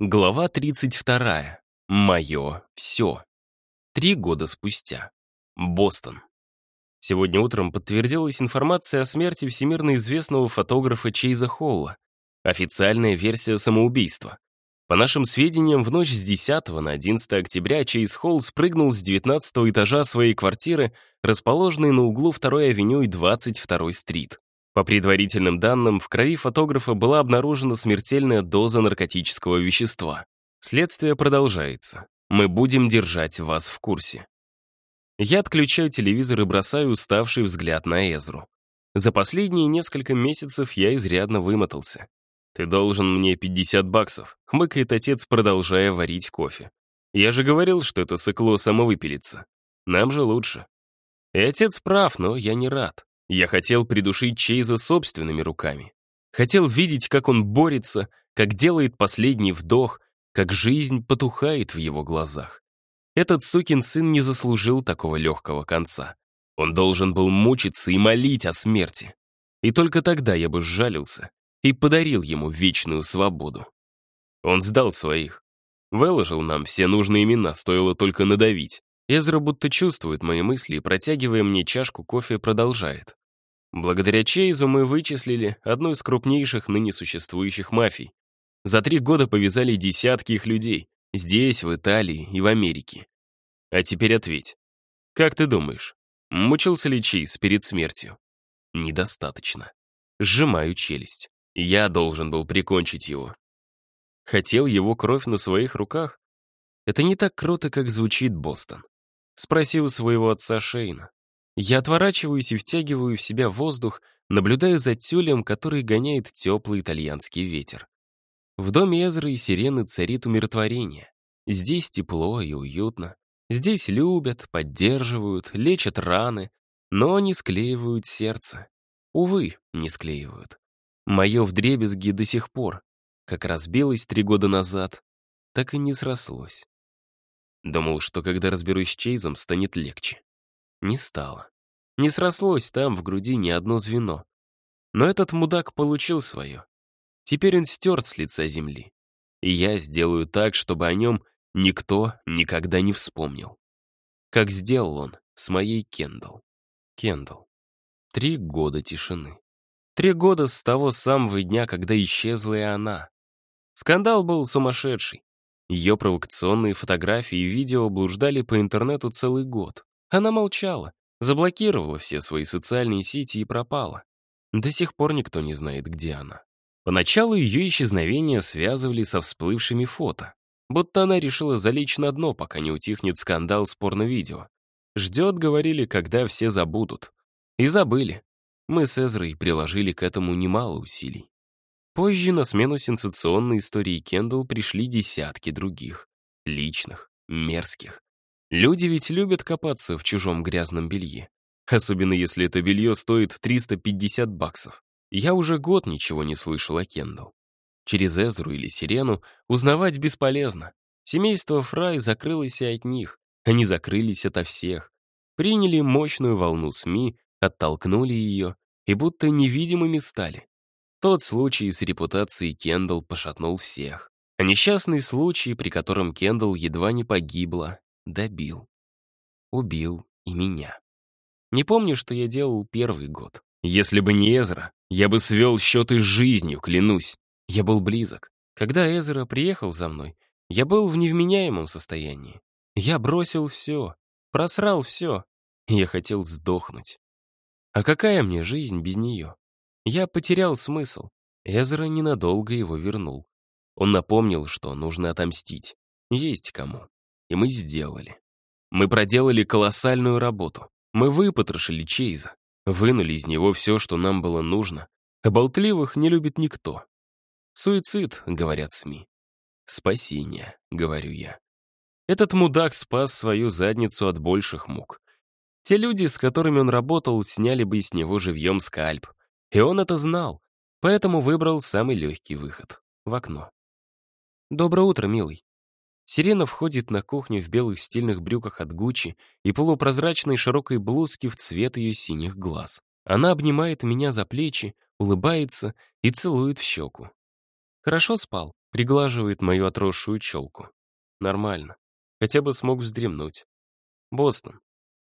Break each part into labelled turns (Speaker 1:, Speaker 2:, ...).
Speaker 1: Глава 32. Мое все. Три года спустя. Бостон. Сегодня утром подтвердилась информация о смерти всемирно известного фотографа Чейза Холла. Официальная версия самоубийства. По нашим сведениям, в ночь с 10 на 11 октября Чейз Холл спрыгнул с 19 этажа своей квартиры, расположенной на углу 2-й авеню и 22-й стрит. По предварительным данным, в крови фотографа была обнаружена смертельная доза наркотического вещества. Следствие продолжается. Мы будем держать вас в курсе. Я отключаю телевизор и бросаю уставший взгляд на Эзру. За последние несколько месяцев я изрядно вымотался. «Ты должен мне 50 баксов», — хмыкает отец, продолжая варить кофе. «Я же говорил, что это сыкло самовыпилится. Нам же лучше». И отец прав, но я не рад. Я хотел придушить Чейза собственными руками. Хотел видеть, как он борется, как делает последний вдох, как жизнь потухает в его глазах. Этот сукин сын не заслужил такого легкого конца. Он должен был мучиться и молить о смерти. И только тогда я бы сжалился и подарил ему вечную свободу. Он сдал своих. Выложил нам все нужные имена, стоило только надавить. Эзра будто чувствует мои мысли и, протягивая мне чашку кофе, продолжает благодаря Чейзу мы вычислили одну из крупнейших ныне существующих мафий. За три года повязали десятки их людей, здесь, в Италии и в Америке. А теперь ответь. Как ты думаешь, мучился ли Чейз перед смертью? Недостаточно. Сжимаю челюсть. Я должен был прикончить его. Хотел его кровь на своих руках? Это не так круто, как звучит Бостон. Спроси у своего отца Шейна. Я отворачиваюсь и втягиваю в себя воздух, наблюдаю за тюлем, который гоняет теплый итальянский ветер. В доме Эзры и Сирены царит умиротворение. Здесь тепло и уютно. Здесь любят, поддерживают, лечат раны, но не склеивают сердце. Увы, не склеивают. Мое вдребезги до сих пор, как разбилось три года назад, так и не срослось. Думал, что когда разберусь с Чейзом, станет легче не стало. Не срослось там в груди ни одно звено. Но этот мудак получил свое. Теперь он стерт с лица земли. И я сделаю так, чтобы о нем никто никогда не вспомнил. Как сделал он с моей Кендалл. Кендалл. Три года тишины. Три года с того самого дня, когда исчезла и она. Скандал был сумасшедший. Ее провокационные фотографии и видео блуждали по интернету целый год. Она молчала, заблокировала все свои социальные сети и пропала. До сих пор никто не знает, где она. Поначалу ее исчезновение связывали со всплывшими фото, будто она решила залечь на дно, пока не утихнет скандал с порно-видео. Ждет, говорили, когда все забудут. И забыли. Мы с Эзрой приложили к этому немало усилий. Позже на смену сенсационной истории Кендалл пришли десятки других. Личных, мерзких, Люди ведь любят копаться в чужом грязном белье. Особенно если это белье стоит 350 баксов. Я уже год ничего не слышал о Кендалл. Через Эзру или Сирену узнавать бесполезно. Семейство Фрай закрылось и от них. Они закрылись ото всех. Приняли мощную волну СМИ, оттолкнули ее и будто невидимыми стали. Тот случай с репутацией Кендалл пошатнул всех. А несчастный случай, при котором Кендалл едва не погибла, добил. Убил и меня. Не помню, что я делал первый год. Если бы не Эзра, я бы свел счеты с жизнью, клянусь. Я был близок. Когда Эзра приехал за мной, я был в невменяемом состоянии. Я бросил все, просрал все. Я хотел сдохнуть. А какая мне жизнь без нее? Я потерял смысл. Эзра ненадолго его вернул. Он напомнил, что нужно отомстить. Есть кому и мы сделали. Мы проделали колоссальную работу. Мы выпотрошили Чейза, вынули из него все, что нам было нужно. А болтливых не любит никто. Суицид, говорят СМИ. Спасение, говорю я. Этот мудак спас свою задницу от больших мук. Те люди, с которыми он работал, сняли бы с него живьем скальп. И он это знал, поэтому выбрал самый легкий выход — в окно. «Доброе утро, милый», Сирена входит на кухню в белых стильных брюках от Гуччи и полупрозрачной широкой блузке в цвет ее синих глаз. Она обнимает меня за плечи, улыбается и целует в щеку. «Хорошо спал», — приглаживает мою отросшую челку. «Нормально. Хотя бы смог вздремнуть». «Бостон,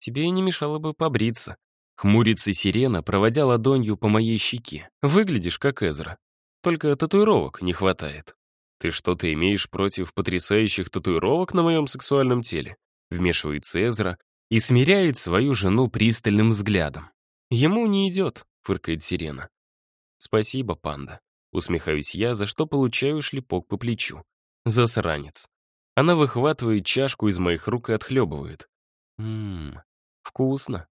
Speaker 1: тебе и не мешало бы побриться». Хмурится сирена, проводя ладонью по моей щеке. «Выглядишь как Эзра. Только татуировок не хватает». «Ты что-то имеешь против потрясающих татуировок на моем сексуальном теле?» Вмешивает Цезра и смиряет свою жену пристальным взглядом. «Ему не идет», — фыркает сирена. «Спасибо, панда», — усмехаюсь я, за что получаю шлепок по плечу. «Засранец». Она выхватывает чашку из моих рук и отхлебывает. «Ммм, вкусно.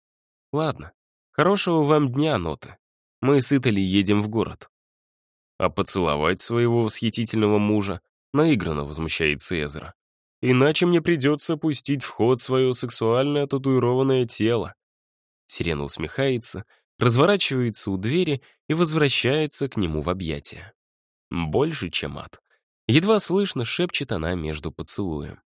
Speaker 1: Ладно, хорошего вам дня, Ноты. Мы с Итали едем в город а поцеловать своего восхитительного мужа, наигранно возмущается Эзра. Иначе мне придется пустить в ход свое сексуальное татуированное тело. Сирена усмехается, разворачивается у двери и возвращается к нему в объятия. Больше, чем ад. Едва слышно шепчет она между поцелуем.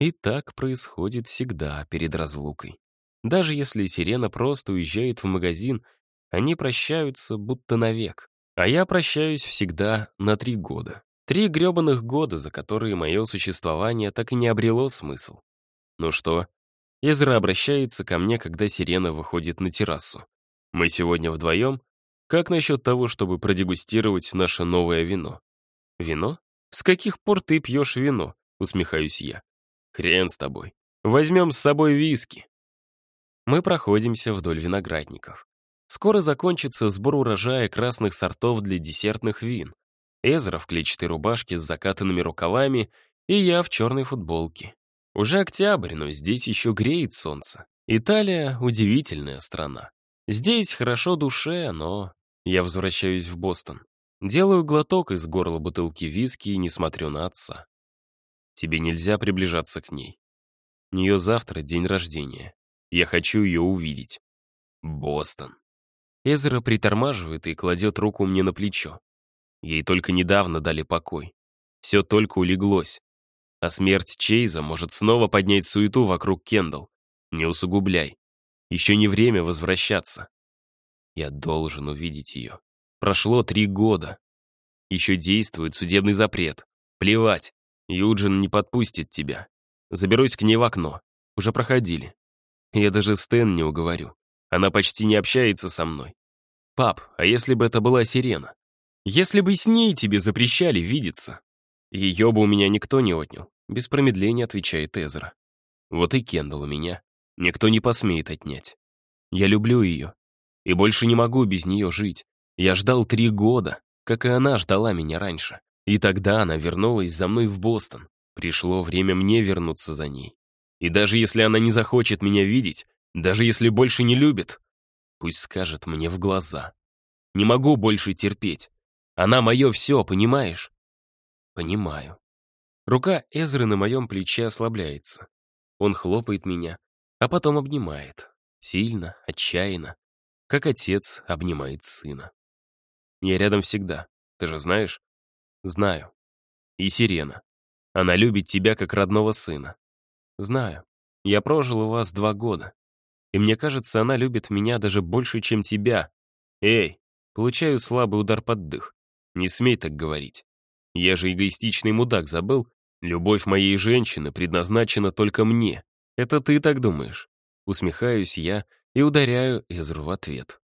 Speaker 1: И так происходит всегда перед разлукой. Даже если сирена просто уезжает в магазин, они прощаются будто навек. А я прощаюсь всегда на три года. Три грёбаных года, за которые мое существование так и не обрело смысл. Ну что? Эзра обращается ко мне, когда сирена выходит на террасу. Мы сегодня вдвоем? Как насчет того, чтобы продегустировать наше новое вино? Вино? С каких пор ты пьешь вино? Усмехаюсь я. Хрен с тобой. Возьмем с собой виски. Мы проходимся вдоль виноградников. Скоро закончится сбор урожая красных сортов для десертных вин. Эзра в клетчатой рубашке с закатанными рукавами и я в черной футболке. Уже октябрь, но здесь еще греет солнце. Италия — удивительная страна. Здесь хорошо душе, но... Я возвращаюсь в Бостон. Делаю глоток из горла бутылки виски и не смотрю на отца. Тебе нельзя приближаться к ней. У нее завтра день рождения. Я хочу ее увидеть. Бостон. Эзера притормаживает и кладет руку мне на плечо. Ей только недавно дали покой. Все только улеглось. А смерть Чейза может снова поднять суету вокруг Кендал. Не усугубляй. Еще не время возвращаться. Я должен увидеть ее. Прошло три года. Еще действует судебный запрет. Плевать. Юджин не подпустит тебя. Заберусь к ней в окно. Уже проходили. Я даже Стэн не уговорю. Она почти не общается со мной. Пап, а если бы это была сирена? Если бы с ней тебе запрещали видеться? Ее бы у меня никто не отнял, без промедления отвечает Эзра. Вот и Кендалл у меня. Никто не посмеет отнять. Я люблю ее. И больше не могу без нее жить. Я ждал три года, как и она ждала меня раньше. И тогда она вернулась за мной в Бостон. Пришло время мне вернуться за ней. И даже если она не захочет меня видеть, даже если больше не любит, пусть скажет мне в глаза. Не могу больше терпеть. Она мое все, понимаешь? Понимаю. Рука Эзры на моем плече ослабляется. Он хлопает меня, а потом обнимает. Сильно, отчаянно. Как отец обнимает сына. Я рядом всегда, ты же знаешь? Знаю. И Сирена. Она любит тебя как родного сына. Знаю. Я прожил у вас два года. И мне кажется, она любит меня даже больше, чем тебя. Эй, получаю слабый удар под дых. Не смей так говорить. Я же эгоистичный мудак, забыл? Любовь моей женщины предназначена только мне. Это ты так думаешь? Усмехаюсь я и ударяю Эзру в ответ.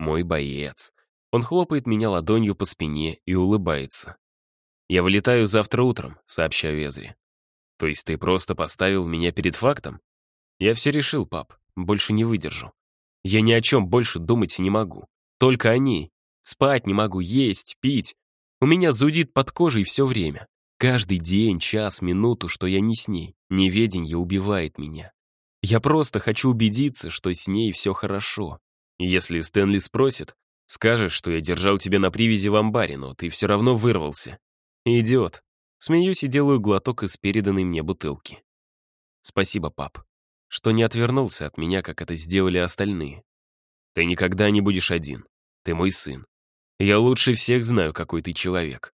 Speaker 1: Мой боец. Он хлопает меня ладонью по спине и улыбается. «Я вылетаю завтра утром», — сообщаю Эзри. «То есть ты просто поставил меня перед фактом?» «Я все решил, пап. Больше не выдержу. Я ни о чем больше думать не могу. Только они. Спать не могу, есть, пить. У меня зудит под кожей все время. Каждый день, час, минуту, что я не с ней. Неведенье убивает меня. Я просто хочу убедиться, что с ней все хорошо. Если Стэнли спросит, скажешь, что я держал тебя на привязи в амбаре, но ты все равно вырвался. Идиот. Смеюсь и делаю глоток из переданной мне бутылки. Спасибо, пап что не отвернулся от меня, как это сделали остальные. Ты никогда не будешь один. Ты мой сын. Я лучше всех знаю, какой ты человек.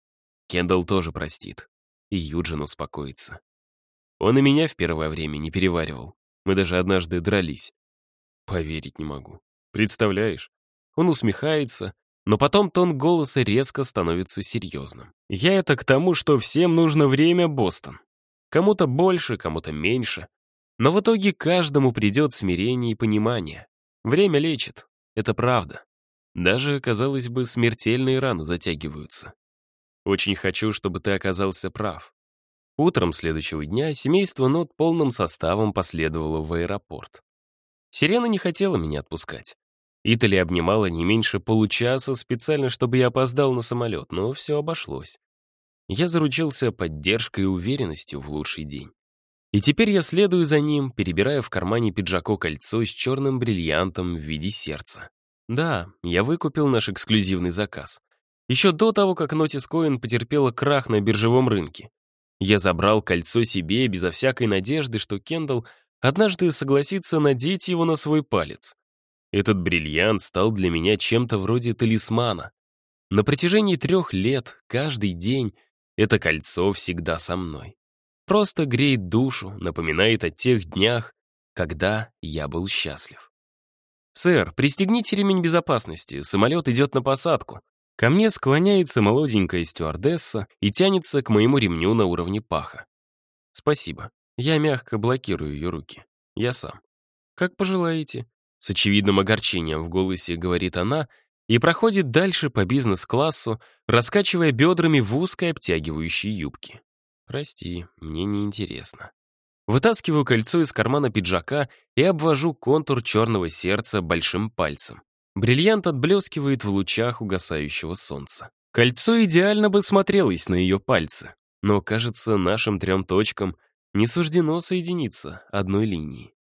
Speaker 1: Кендалл тоже простит. И Юджин успокоится. Он и меня в первое время не переваривал. Мы даже однажды дрались. Поверить не могу. Представляешь? Он усмехается, но потом тон голоса резко становится серьезным. Я это к тому, что всем нужно время, Бостон. Кому-то больше, кому-то меньше. Но в итоге каждому придет смирение и понимание. Время лечит, это правда. Даже, казалось бы, смертельные раны затягиваются. Очень хочу, чтобы ты оказался прав. Утром следующего дня семейство Нот полным составом последовало в аэропорт. Сирена не хотела меня отпускать. Итали обнимала не меньше получаса специально, чтобы я опоздал на самолет, но все обошлось. Я заручился поддержкой и уверенностью в лучший день. И теперь я следую за ним, перебирая в кармане пиджако кольцо с черным бриллиантом в виде сердца. Да, я выкупил наш эксклюзивный заказ. Еще до того, как Notice Coin потерпела крах на биржевом рынке. Я забрал кольцо себе безо всякой надежды, что Кендалл однажды согласится надеть его на свой палец. Этот бриллиант стал для меня чем-то вроде талисмана. На протяжении трех лет, каждый день, это кольцо всегда со мной просто греет душу, напоминает о тех днях, когда я был счастлив. «Сэр, пристегните ремень безопасности, самолет идет на посадку». Ко мне склоняется молоденькая стюардесса и тянется к моему ремню на уровне паха. «Спасибо. Я мягко блокирую ее руки. Я сам». «Как пожелаете». С очевидным огорчением в голосе говорит она и проходит дальше по бизнес-классу, раскачивая бедрами в узкой обтягивающей юбке. Прости, мне неинтересно. Вытаскиваю кольцо из кармана пиджака и обвожу контур черного сердца большим пальцем. Бриллиант отблескивает в лучах угасающего солнца. Кольцо идеально бы смотрелось на ее пальце, но, кажется, нашим трем точкам не суждено соединиться одной линией.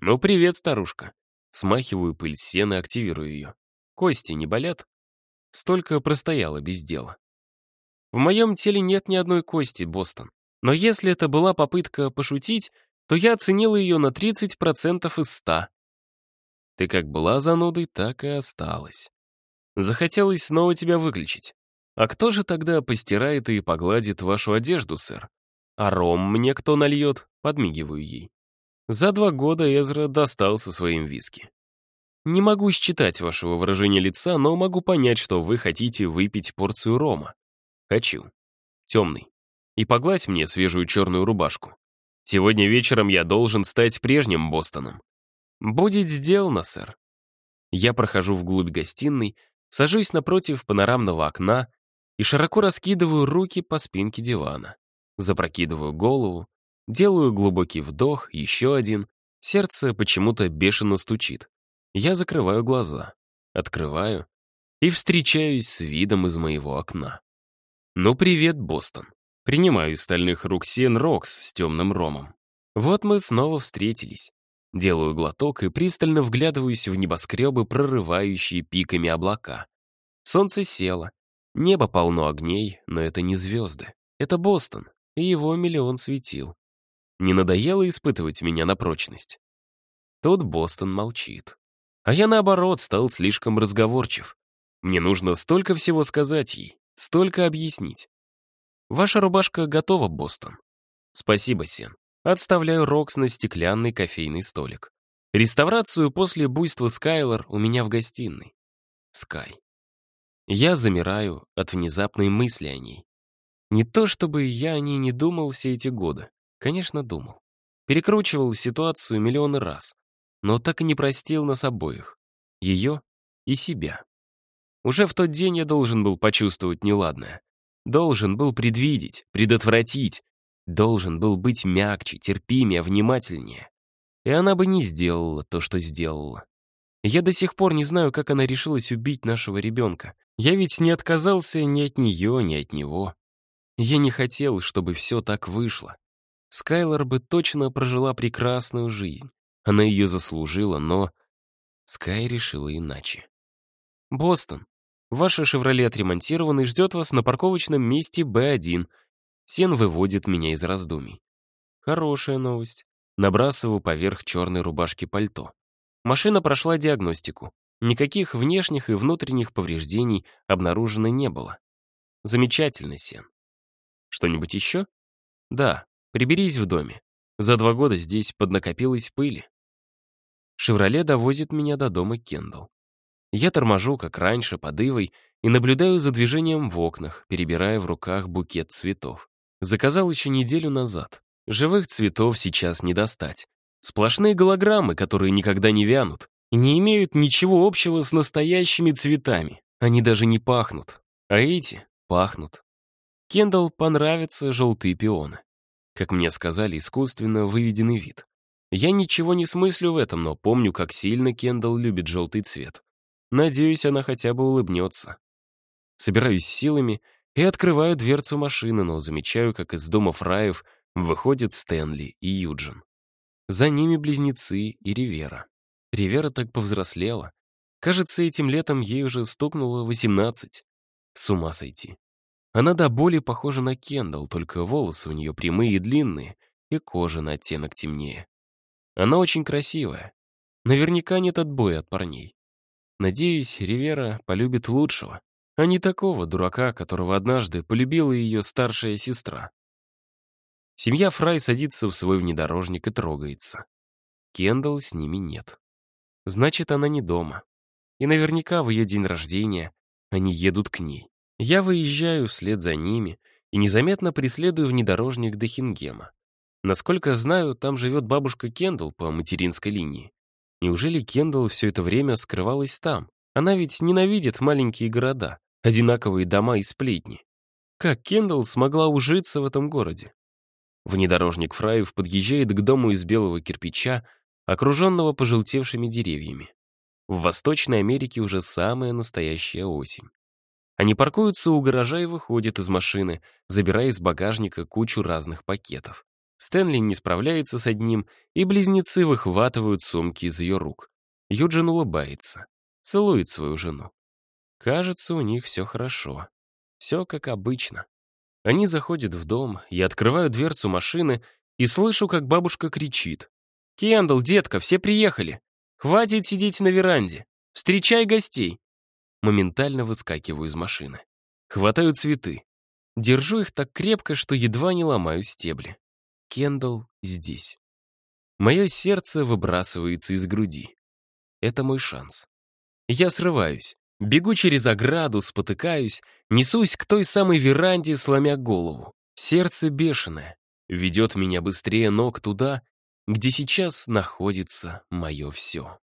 Speaker 1: «Ну, привет, старушка!» Смахиваю пыль сена и активирую ее. Кости не болят? Столько простояла без дела. В моем теле нет ни одной кости, Бостон. Но если это была попытка пошутить, то я оценил ее на 30% из 100. Ты как была занудой, так и осталась. Захотелось снова тебя выключить. А кто же тогда постирает и погладит вашу одежду, сэр? А ром мне кто нальет? Подмигиваю ей. За два года Эзра достался своим виски. Не могу считать вашего выражения лица, но могу понять, что вы хотите выпить порцию рома. Хочу. Темный. И погладь мне свежую черную рубашку. Сегодня вечером я должен стать прежним Бостоном. Будет сделано, сэр. Я прохожу вглубь гостиной, сажусь напротив панорамного окна и широко раскидываю руки по спинке дивана. Запрокидываю голову, делаю глубокий вдох, еще один. Сердце почему-то бешено стучит. Я закрываю глаза, открываю и встречаюсь с видом из моего окна. Ну привет, Бостон. Принимаю из стальных рук Сен Рокс с темным ромом. Вот мы снова встретились. Делаю глоток и пристально вглядываюсь в небоскребы, прорывающие пиками облака. Солнце село. Небо полно огней, но это не звезды. Это Бостон, и его миллион светил. Не надоело испытывать меня на прочность? Тут Бостон молчит. А я, наоборот, стал слишком разговорчив. Мне нужно столько всего сказать ей, Столько объяснить. Ваша рубашка готова, Бостон. Спасибо, Сен. Отставляю Рокс на стеклянный кофейный столик. Реставрацию после буйства Скайлор у меня в гостиной. Скай. Я замираю от внезапной мысли о ней. Не то чтобы я о ней не думал все эти годы. Конечно, думал. Перекручивал ситуацию миллионы раз. Но так и не простил нас обоих. Ее и себя. Уже в тот день я должен был почувствовать неладное. Должен был предвидеть, предотвратить. Должен был быть мягче, терпимее, внимательнее. И она бы не сделала то, что сделала. Я до сих пор не знаю, как она решилась убить нашего ребенка. Я ведь не отказался ни от нее, ни от него. Я не хотел, чтобы все так вышло. Скайлор бы точно прожила прекрасную жизнь. Она ее заслужила, но... Скай решила иначе. «Бостон», Ваша «Шевроле» отремонтирован и ждет вас на парковочном месте Б1. Сен выводит меня из раздумий. Хорошая новость. Набрасываю поверх черной рубашки пальто. Машина прошла диагностику. Никаких внешних и внутренних повреждений обнаружено не было. Замечательно, Сен. Что-нибудь еще? Да, приберись в доме. За два года здесь поднакопилось пыли. «Шевроле» довозит меня до дома Кендалл. Я торможу, как раньше, под Ивой, и наблюдаю за движением в окнах, перебирая в руках букет цветов. Заказал еще неделю назад. Живых цветов сейчас не достать. Сплошные голограммы, которые никогда не вянут и не имеют ничего общего с настоящими цветами. Они даже не пахнут. А эти пахнут. Кендалл понравятся желтые пионы. Как мне сказали, искусственно выведенный вид. Я ничего не смыслю в этом, но помню, как сильно Кендалл любит желтый цвет. Надеюсь, она хотя бы улыбнется. Собираюсь силами и открываю дверцу машины, но замечаю, как из дома фраев выходят Стэнли и Юджин. За ними близнецы и Ривера. Ривера так повзрослела. Кажется, этим летом ей уже стукнуло 18. С ума сойти. Она до боли похожа на Кендалл, только волосы у нее прямые и длинные, и кожа на оттенок темнее. Она очень красивая. Наверняка нет отбоя от парней. Надеюсь, Ривера полюбит лучшего, а не такого дурака, которого однажды полюбила ее старшая сестра. Семья Фрай садится в свой внедорожник и трогается. Кендалл с ними нет. Значит, она не дома. И наверняка в ее день рождения они едут к ней. Я выезжаю вслед за ними и незаметно преследую внедорожник до Хингема. Насколько знаю, там живет бабушка Кендалл по материнской линии. Неужели Кендалл все это время скрывалась там? Она ведь ненавидит маленькие города, одинаковые дома и сплетни. Как Кендалл смогла ужиться в этом городе? Внедорожник Фраев подъезжает к дому из белого кирпича, окруженного пожелтевшими деревьями. В Восточной Америке уже самая настоящая осень. Они паркуются у гаража и выходят из машины, забирая из багажника кучу разных пакетов. Стэнли не справляется с одним, и близнецы выхватывают сумки из ее рук. Юджин улыбается, целует свою жену. Кажется, у них все хорошо. Все как обычно. Они заходят в дом, я открываю дверцу машины и слышу, как бабушка кричит. «Кендалл, детка, все приехали! Хватит сидеть на веранде! Встречай гостей!» Моментально выскакиваю из машины. Хватаю цветы. Держу их так крепко, что едва не ломаю стебли. Кендалл здесь. Мое сердце выбрасывается из груди. Это мой шанс. Я срываюсь, бегу через ограду, спотыкаюсь, несусь к той самой веранде, сломя голову. Сердце бешеное, ведет меня быстрее ног туда, где сейчас находится мое все.